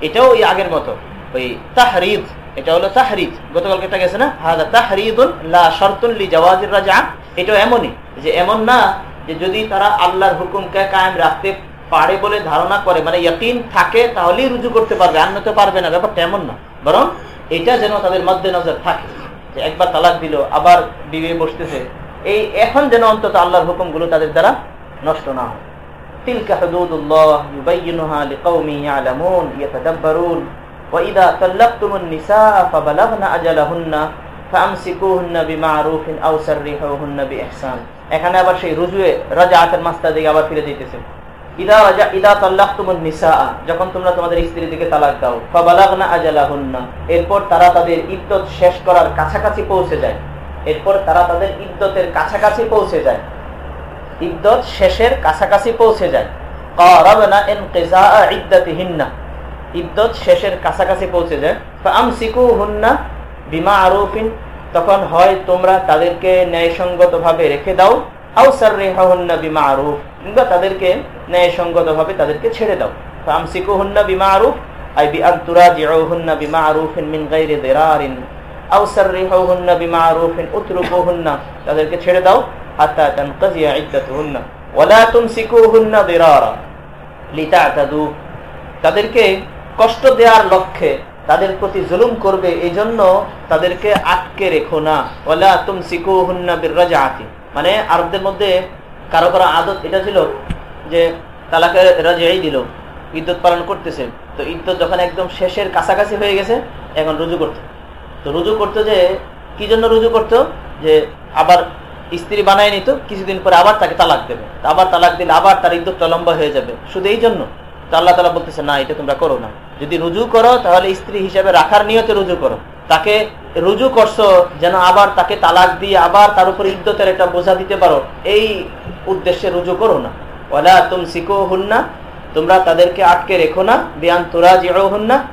এটাও ওই আগের মতো। ওই তাহরিদ এটা হলো তাহরিদ গতকালকে এটা গেছে না? হাদা তাহরিদুন লা শারতুন লি রাজা এটাও এমনই যে এমন না যে যদি তারা আল্লাহর হুকুমকে কায়েম রাখতে পারে বলে ধারণা করে মানে ইয়াকিন থাকে তাহলেই রুজু করতে পারবে, আর নয়তো পারবে না, ব্যাপারটা এমন না। বরং এটা যেন তাদের মধ্যে নজর থাকে। যে একবার তালাক দিল, আবার বিয়ে বসতেছে এই এখন যেন অন্তত আল্লাহর হুকুমগুলো তাদের দ্বারা নষ্ট না হয় তিলকা হুদুদুল্লাহ ইউবাইয়িনুহা লিকাউমি ইয়ালামুন ইয়াতাদাব্বারুন وإذا طلقتم النساء فبلغن أجلهن فأمسكوهن بمعروف أو سرحوهن بإحسان এখানে আবার সেই রুজুয়ে রাজাআতের মাস্তা দিকে আবার ফিরে দিতেছে ইদা রাজা ইদা তাল্লাকতুমুন নিসা যখন তোমরা তোমাদের স্ত্রীর দিকে তালাক দাও ফাবালাগনা আজালাহুন্না এরপর তারা তাদের ইদ্যত শেষ করার কাছাকাছি পৌঁছে যায় এরপর তারা তাদের ইদ্যতের কাছাকাছি পৌঁছে যায়। ইদ্যত শেষের কাছাকাছি পৌঁছে যায়। ইদ্যত শেষের কাছাকাছি পৌঁছে যায়। বিমা তখন হয় তোমরা তাদেরকে ন্যায়সঙ্গতভাবে রেখে দাও। আও সাররিহাহুন্না বিমা আরুফ কিংবা তাদেরকে ন্যায়সঙ্গত ভাবে তাদেরকে ছেড়ে দাও। ফামসিকু হুন্না বিমা আরুফ আই বি আন তুরাজিউহুন্না বিমা আরুফিন মিন দিরারিন তাদেরকে ছেড়ে দাও তাদেরকে কষ্ট দেওয়ার লক্ষ্যে তাদের প্রতি জুলুম করবে এই জন্য তাদেরকে আটকে রেখো না। ওয়ালা তুমসিকুহুন্না বিররাজাতি মানে আরবদের মধ্যে কারও কারও আদত এটা ছিল যে তালাকে রাজিয়াই দিল ইদ্যুৎ পালন করতেছে। তো ইদ্যুৎ যখন একদম শেষের কাছাকাছি হয়ে গেছে, এখন রুজু করতো। তো রুজু করতো যে, কি জন্য রুজু করতো? যে, আবার স্ত্রী বানায় নিত, কিছুদিন পরে আবার তাকে তালাক দেবে। আবার তালাক দিলে আবার তার ইদ্যুৎটা লম্বা হয়ে যাবে। শুধু এই জন্য। তো আল্লাহ তালা বলতেছে, না, এটা তোমরা করো না। যদি রুজু করো, তাহলে স্ত্রী হিসাবে রাখার নিয়তে রুজু করো। তাকে রুজু করছ, যেন আবার তাকে তালাক দিয়ে আবার তার উপর ইদ্যতের একটা বোঝা দিতে পারো। এই উদ্দেশ্যে রুজু করো না। ওলা তুম সিকো হুন্না তোমরা তাদেরকে আটকে রেখো না। বিয়ান তোরা হন না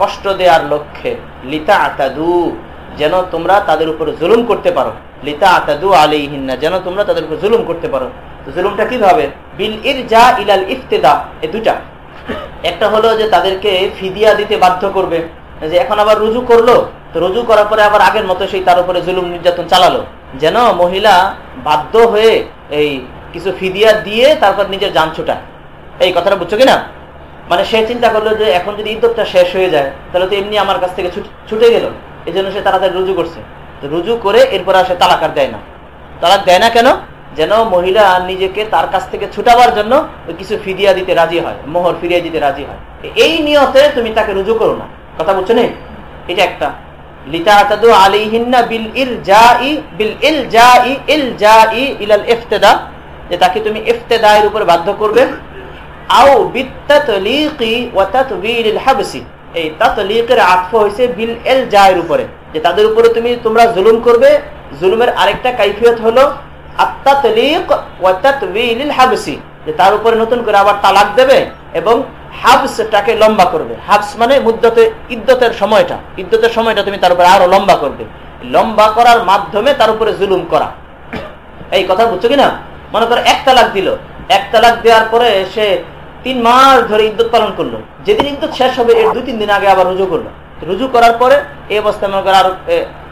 কষ্ট দেওয়ার লক্ষ্যে লিতা আতাদু যেন তোমরা তাদের উপর জুলুম করতে পারো। লিতা আতাদু আলিহিন্না যেন তোমরা তাদের উপর জুলুম করতে পারো। জুলুমটা কীভাবে বিল ইর যা ইলাল ইফতেদা, এ দুটা একটা হলো যে তাদেরকে ফিদিয়া দিতে বাধ্য করবে। যে এখন আবার রুজু করল, তো রুজু করার পরে আবার আগের মতো সেই তার উপরে জুলুম নির্যাতন চালালো। যেন মহিলা বাধ্য হয়ে এই কিছু ফিদিয়া দিয়ে তারপর নিজের যান ছুটায়। এই কথাটা বুঝছ কিনা? মানে সে চিন্তা করল যে এখন যদি ইদ্যতটা শেষ হয়ে যায়, তাহলে তো এমনি আমার কাছ থেকে ছুটে গেল। এই জন্য সে তাড়াতাড়ি রুজু করছে। তো রুজু করে এরপর আর সে তালাক আর দেয় না। তালাক দেয় না কেন? যেন মহিলা নিজেকে তার কাছ থেকে ছুটাবার জন্য কিছু ফিরিয়া দিতে রাজি হয়, মোহর ফিরিয়ে দিতে রাজি হয়। এই নিয়তে তুমি তাকে রুজু করো না। কথা বলছো নেই এটা একটা। যে তাকে তুমি ইফতেদায়ের উপর বাধ্য করবে আও এই তাতলিকের আতফ হয়েছে বিল এল জায়ের উপরে, যে তাদের উপরে তুমি, তোমরা জুলুম করবে। জুলুমের আরেকটা কাইফিয়ত হলো তার উপরে নতুন করে আবার তালাক দেবে এবং হাবসটাকে লম্বা করবে। হাবস মানে মুদ্দতে ইদ্যতের সময়টা। ইদ্যতের সময়টা তুমি তার উপরে আরও লম্বা করবে। লম্বা করার মাধ্যমে তার উপরে জুলুম করা। এই কথা বুঝছ কিনা? মনে করো এক তালাক দিল। এক তালাক দেওয়ার পরে সে তিন মাস ধরে ইদ্যুৎ পালন করল। যেদিন ইদ্যুৎ শেষ হবে, এর দুই, তিন দিন আগে আবার রুজু করল। রুজু করার পরে এই অবস্থায় মনে করো আরও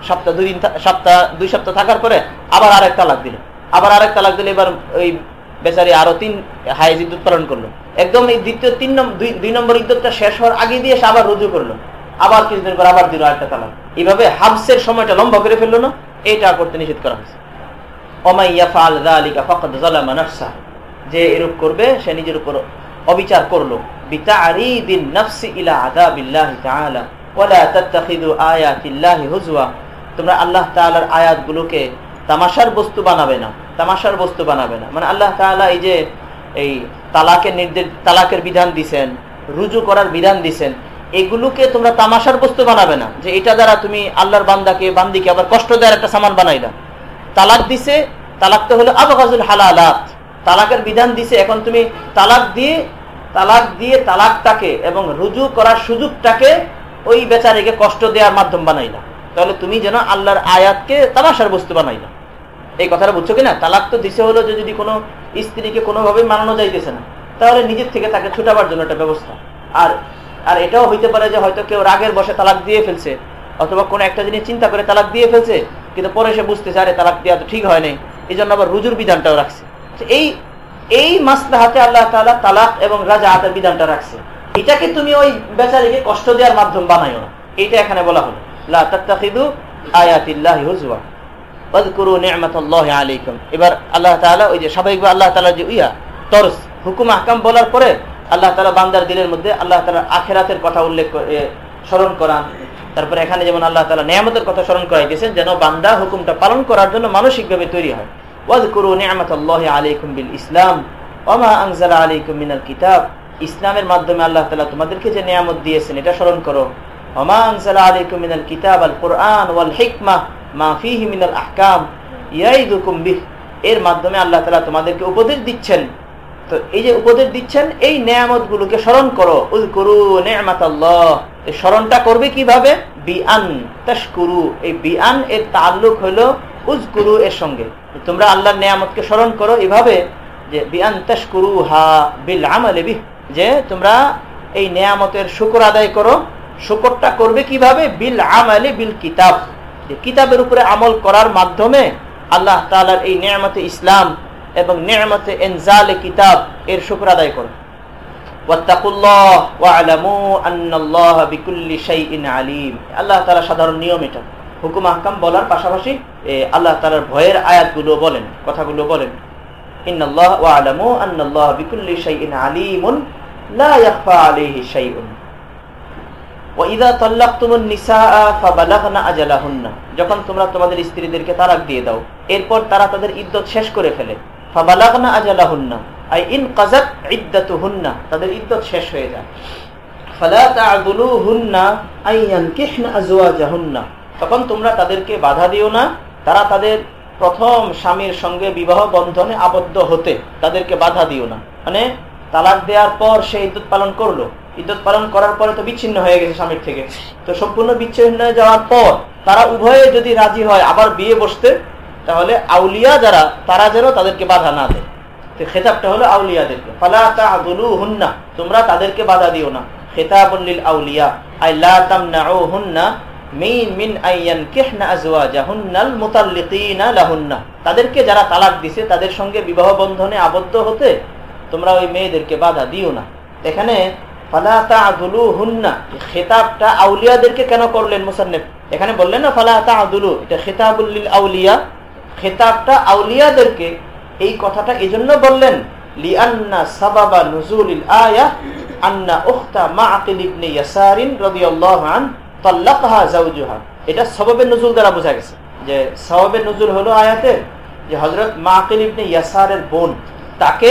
সপ্তাহ, দুই দিন সপ্তাহ, দুই সপ্তাহ থাকার পরে আবার আরেক তালাক দিল। আবার আরেক তালাক দিলে এবার ওই বেচারি আরও তিন হাইজ ইদ্যুৎ পালন করল। একদম এই দ্বিতীয় তিন দুই নম্বর ইদ্যুৎটা শেষ হওয়ার আগে দিয়ে সে আবার রুজু করল। আবার কিছুদিন পর আবার দিল আরেকটা তালাক। এইভাবে হাবসের সময়টা লম্বা করে ফেলল না, এইটা করতে নিষেধ করা হয়েছে। অমাইয়া ফাল আলিকা ফকাত যে এরূপ করবে, সে নিজের উপর অবিচার করল। তোমরা আল্লাহ তাআলার আয়াতগুলোকে তামাশার বস্তু বানাবে না, তামাশার বস্তু বানাবে না। মানে আল্লাহ তাআলা এই যে এই তালাকের নির্দেশ, তালাকের বিধান দিছেন, রুজু করার বিধান দিছেন, এগুলোকে তোমরা তামাশার বস্তু বানাবে না। যে এটা দ্বারা তুমি আল্লাহর বান্দাকে, বান্দিকে আবার কষ্ট দেওয়ার একটা সামান বানাইলা। তালাক দিছে, তালাক তো হলো আবাকাজুল হালালাত। তালাকের বিধান দিছে, এখন তুমি তালাক দিয়ে তালাক দিয়ে তালাকটাকে এবং রুজু করার সুযোগটাকে ওই বেচারিকে কষ্ট দেওয়ার মাধ্যম বানাইলা। তাহলে তুমি যেন আল্লাহর আয়াতকে তামাশার বস্তু বানাইলা। এই কথাটা বুঝছ কিনা? তালাক তো দিছে হলো যে যদি কোনো স্ত্রীকে কোনোভাবে মানানো যাইতেছে না, তাহলে নিজের থেকে তাকে ছুটাবার জন্য একটা ব্যবস্থা। আর আর এটাও হইতে পারে যে হয়তো কেউ রাগের বসে তালাক দিয়ে ফেলছে, অথবা কোনো একটা জিনিস চিন্তা করে তালাক দিয়ে ফেলছে, কিন্তু পরে সে বুঝতেছে, আরে, তালাক দেওয়া তো ঠিক হয় নাই। এই জন্য আবার রুজুর বিধানটাও রাখছে। এই এই মাসলাহাতে আল্লাহ তালা তালাক এবং রাজা হাতের বিধানটা রাখছে। এটাকে তুমি ওই বেচারিকে কষ্ট দেওয়ার মাধ্যম বানাইও না। এইটা এখানে বলা হলো। হুকুম আহকাম বলার পরে আল্লাহ তালা বান্দার মধ্যে আল্লাহ আখেরাতের কথা উল্লেখ স্মরণ তারপরে এখানে যেমন আল্লাহ তালা নিয়ামতের কথা স্মরণ করাইতেছেন, যেন বান্দা হুকুমটা পালন করার জন্য মানসিকভাবে তৈরি হয়। ইসলামের মাধ্যমে আল্লাহ তোমাদেরকে যে নিয়ামত দিয়েছেন, এটা স্মরণ করো। এর মাধ্যমে আল্লাহ তালা তোমাদেরকে উপদেশ দিচ্ছেন। তো এই যে উপদেশ দিচ্ছেন, এই নিয়ামত গুলোকে স্মরণ করো। উজকুরু নেয়ামাত স্মরণটা করবে কীভাবে? বিআন, তাশকুরু। এই বিআন এর তাল্লুক হলো উজকুরু এর সঙ্গে। তোমরা আল্লাহর নিয়ামতকে স্মরণ করো এভাবে যে বিআন হা বিল আমলে যে, তোমরা এই নিয়ামতের শুকর আদায় করো। শুকরটা করবে কীভাবে? বিল আমলে বিল কিতাব কিতাবের উপরে আমল করার মাধ্যমে আল্লাহ তালার এই নিয়ামতে ইসলাম এবং নিয়ামতে এনজালে কিতাব এর শুক্র আদায় করো। আল্লাহ সাধারণ নিয়ম এটা। হুকুম আহকাম বলার পাশাপাশি আল্লাহ তালার ভয়ের আয়াতগুলো বলেন, কথাগুলো বলেন। যখন তোমরা তোমাদের স্ত্রীদেরকে দিয়ে দাও, এরপর তারা তাদের ইদ্যত শেষ করে ফেলে। তাদের ইদ্যত শেষ হয়ে যায়। তখন তোমরা তাদেরকে বাধা দিও না তারা তাদের প্রথম স্বামীর সঙ্গে বিবাহ বন্ধনে আবদ্ধ হতে তাদেরকে বাধা দিও না। মানে তালাক দেওয়ার পর সে ইদ্যুৎ পালন করল। ইদ্যুৎ পালন করার পরে তো বিচ্ছিন্ন হয়ে গেছে স্বামীর থেকে। তো সম্পূর্ণ বিচ্ছিন্ন হয়ে যাওয়ার পর তারা উভয়ে যদি রাজি হয় আবার বিয়ে বসতে, তাহলে আউলিয়া যারা, তারা যেন তাদেরকে বাধা না দেয়। তো খেতাবটা হলো আউলিয়াদেরকে। ফালা তাদুলু হুন্না তোমরা তাদেরকে বাধা দিও না। খেতাবুল্লিল আউলিয়া, আই লা তামনাউ হুন্না তাদেরকে যারা তালাক দিছে, তাদের সঙ্গে বিবাহ বন্ধনে আবদ্ধ হতে তোমরা ওই মেয়েদেরকে বাধা দিও না। এখানে ফালা তাদুলু হুন্না খেতাবটা আউলিয়াদেরকে কেন করলেন মুসান্নেফ? এখানে বললেন না ফালা তাদুলু, এটা খেতাবুল্লিল আউলিয়া। খেতাবটা আউলিয়াদেরকে এই কথাটা এজন্য বললেন, লিআন্না সাবাবা নুজুলিল আয়া আন্না উখতা মাআকিল ইবনে ইয়াসারিন রাদিয়াল্লাহু আন তাল্লাকাহা জাওজুহা এটা সবাবের নজুল দ্বারা বোঝা গেছে। যে সবাবের নজুল হলো আয়াতের যে হযরত মাআকিল ইবনে ইয়াসারের বোন, তাকে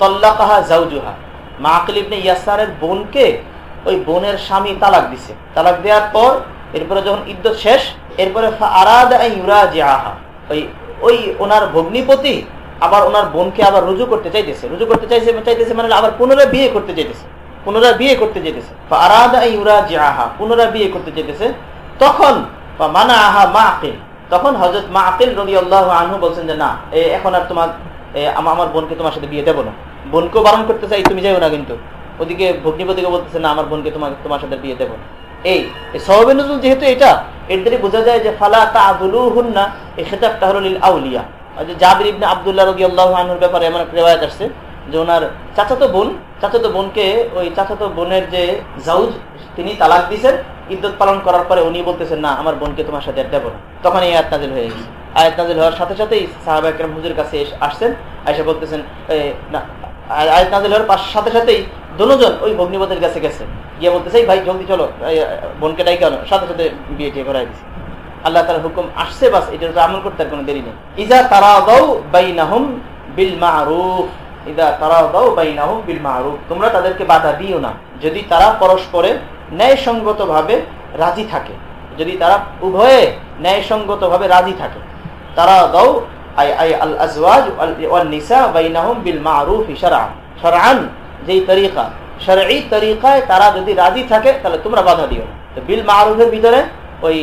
তল্লাকাহা জাওজুহা মাআকিল ইবনে ইয়াসারের বোনকে ওই বোনের স্বামী তালাক দিছে। তালাক দেওয়ার পর, এরপরে যখন ইদ্যত শেষ, এরপরে ইউরাজিআহা। ওই ওই ওনার ভগ্নিপতি আবার ওনার বোনকে আবার রুজু করতে চাইতেছে। রুজু করতে চাইছে, চাইতেছে মানে আবার পুনরায় বিয়ে করতে চাইতেছে। পুনরায় বিয়ে করতে যেতেছে। পুনরায় বিয়ে করতে যেতেছে। তখন মানা আহা মা আকিল তখন হজরত মা আকিল রবি আল্লাহ আনহু বলছেন যে, না এখন আর তোমার আমার বোনকে তোমার সাথে বিয়ে দেবো না। বোনকেও বারণ করতে চাই, তুমি যাও না কিন্তু। ওদিকে ভগ্নিপতিকে বলতেছে, না, আমার বোনকে তোমার তোমার সাথে বিয়ে দেবো এই সহবে নজরুল যেহেতু এটা, এর দ্বারা বোঝা যায় যে, ফালা তা আদুলু হুন্না এই খেতাবটা হল আউলিয়া। জাবির ইবনে আবদুল্লাহ রবি আল্লাহ আনহুর ব্যাপারে এমন একটা রেওয়ায়ত আসছে যে ওনার চাচাতো বোন, চাচাতো বোনকে ওই চাচাতো বোনের যে জাউজ, তিনি তালাক দিছেন ইদ্যত পালন করার পরে উনি বলতেছেন, না, আমার বোনকে তোমার সাথে দেবো না। তখন এই আয়াত নাজিল হয়ে গেছে। আয়াত নাজিল হওয়ার সাথে সাথেই সাহাবা একরাম হুজুর কাছে আসছেন আয়সা বলতেছেন না আয়াত নাজিল হওয়ার সাথে সাথেই দুজন ওই ভগ্নিপতির কাছে গেছে। গিয়ে বলতেছে ভাই, জলদি চলো বোনকে ডাই কেন সাথে সাথে বিয়ে টিয়ে করাই দিছে। আল্লাহ তার হুকুম আসছে, বাস, এটার আমল করতে আর কোনো দেরি নেই। ইজা তারা দাও বাইনাহুম বিল মারুফ। তারা দাও বাইনাহুম বিল মারুফ, তোমরা তাদেরকে বাধা দিও না। যদি তারা পরস্পরে ন্যায়সঙ্গত ভাবে রাজি থাকে, যদি তারা উভয়ে ন্যায়সঙ্গত ভাবে রাজি থাকে। তারা দাও আই আই, আল আজওয়াজ ওয়াল নিসা বাইনাহুম বিল মারুফ শারআন। শারআন যেই তরিকা, শারঈ তরিকায় তারা যদি রাজি থাকে, তাহলে তোমরা বাধা দিও তো বিল মারুফের ভিতরে ওই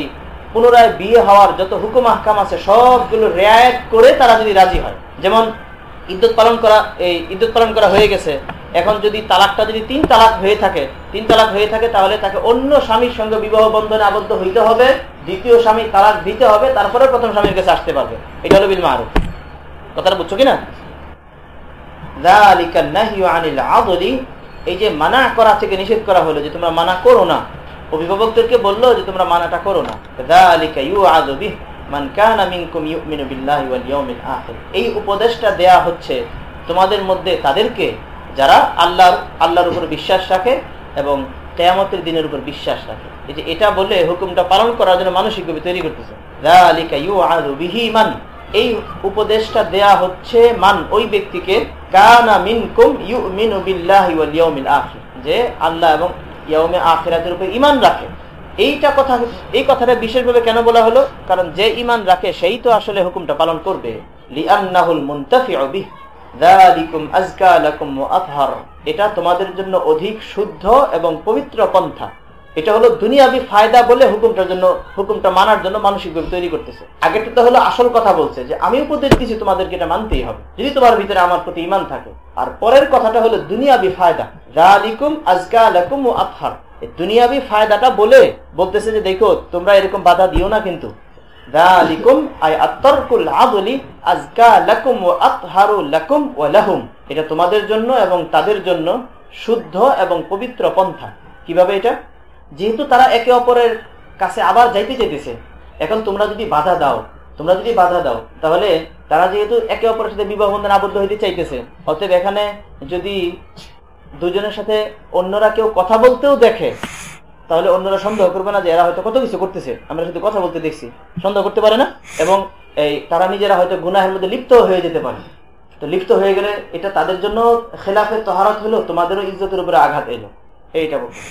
পুনরায় বিয়ে হওয়ার যত হুকুম আহকাম আছে, সবগুলো রেয়ায়ত করে তারা যদি রাজি হয়। যেমন ইদ্যুৎ পালন করা, এই ইদ্যুৎ পালন করা হয়ে গেছে। এখন যদি তালাকটা যদি তিন তালাক হয়ে থাকে, তিন তালাক হয়ে থাকে তাহলে তাকে অন্য স্বামীর সঙ্গে বিবাহ বন্ধনে আবদ্ধ হইতে হবে, দ্বিতীয় স্বামী তালাক দিতে হবে তারপরে প্রথম স্বামীর কাছে আসতে পারবে। এটা হলো বিল মারুফ। কথাটা বুঝছ কিনা? এই যে মানা করা থেকে নিষেধ করা হলো যে তোমরা মানা করো না, অভিভাবকদেরকে বলল যে তোমরা মানাটা করো না। এই উপদেশটা দেয়া হচ্ছে তোমাদের মধ্যে তাদেরকে যারা আল্লাহর আল্লাহর উপর বিশ্বাস রাখে এবং কেয়ামতের দিনের উপর বিশ্বাস রাখে। এই যে এটা বলে হুকুমটা পালন করার জন্য মানসিকভাবে তৈরি করতেছে। এই উপদেশটা দেয়া হচ্ছে মান ওই ব্যক্তিকে মিনকুম যে আল্লাহ এবং আখেরাতের উপর রাখে। এইটা কথা, এই কথাটা বিশেষভাবে কেন বলা হলো? কারণ যে ইমান রাখে, সেই তো আসলে হুকুমটা পালন করবে। এটা তোমাদের জন্য অধিক শুদ্ধ এবং পবিত্র পন্থা। এটা হলো দুনিয়াবি ফায়দা বলে হুকুমটার জন্য, হুকুমটা মানার জন্য মানসিকভাবে তৈরি করতেছে। আগেটা তো হলো আসল কথা বলছে, যে আমি উপদেশ দিচ্ছি তোমাদেরকে এটা মানতেই হবে। যদি তোমার ভিতরে আমার প্রতি ইমান থাকে। আর পরের কথাটা হলো দুনিয়াবি ফায়দা। রালিকুম আজকা লাকুম ও আতহার। দুনিয়াবি ফায়দাটা বলে বলতেছে যে, দেখো, তোমরা এরকম বাধা দিও না কিন্তু। এটা তোমাদের জন্য এবং তাদের জন্য শুদ্ধ এবং পবিত্র পন্থা। কীভাবে এটা? যেহেতু তারা একে অপরের কাছে আবার যাইতে চাইতেছে, এখন তোমরা যদি বাধা দাও, তোমরা যদি বাধা দাও, তাহলে তারা যেহেতু একে অপরের সাথে বিবাহ বন্ধন আবদ্ধ হইতে চাইতেছে, অতএব এখানে যদি দুজনের সাথে অন্যরা কেউ কথা বলতেও দেখে, তাহলে অন্যরা সন্দেহ করবে না যে এরা হয়তো কত কিছু করতেছে। আমরা শুধু কথা বলতে দেখছি। সন্দেহ করতে পারে না, এবং এই তারা নিজেরা হয়তো গুনাহের মধ্যে লিপ্ত হয়ে যেতে পারে। তো লিপ্ত হয়ে গেলে এটা তাদের জন্য খেলাফে তহারত হলো, তোমাদেরও ইজ্জতের উপরে আঘাত এলো। এইটা বলতে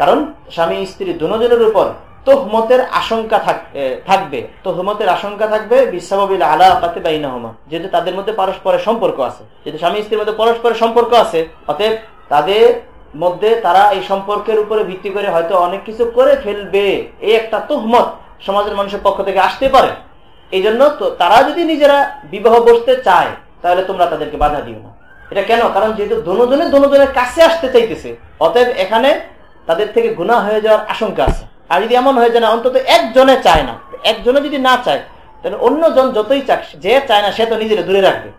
কারণ স্বামী স্ত্রী দুজনের উপর তোহমতের আশঙ্কা থাকবে। তোহমতের আশঙ্কা থাকবে বিশ্বাবিল আলা বাইনাহমা। যেহেতু তাদের মধ্যে পরস্পরের সম্পর্ক আছে। যেহেতু স্বামী স্ত্রীর মধ্যে পরস্পরের সম্পর্ক আছে, অতএব তাদের মধ্যে তারা এই সম্পর্কের উপরে ভিত্তি করে হয়তো অনেক কিছু করে ফেলবে। এই একটা তোহমত সমাজের মানুষের পক্ষ থেকে আসতে পারে। এই জন্য তারা যদি নিজেরা বিবাহ বসতে চায়, তাহলে তোমরা তাদেরকে বাধা দিও না। এটা কেন? কারণ যেহেতু দনোজনে দনোজনের কাছে আসতে চাইতেছে, অতএব এখানে তাদের থেকে গুণা হয়ে যাওয়ার আশঙ্কা আছে। আর যদি এমন হয়ে যায় না, অন্তত একজনে চায় না, একজনে যদি না চায়, তাহলে অন্যজন যতই চাক, যে চায় না, সে তো নিজেকে দূরে রাখবে।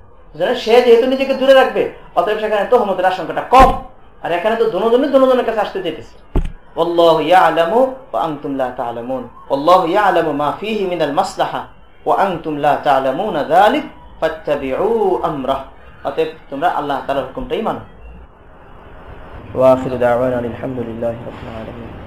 সে যেহেতু নিজেকে দূরে রাখবে, অতএব সেখানে তো হমতের আশঙ্কাটা কম। আর এখানে তো দুজনে দুজনের কাছে আসতে যেতেছে আল্লাহ হুকুমটাই মানো। আলহামদুলিল্লাহ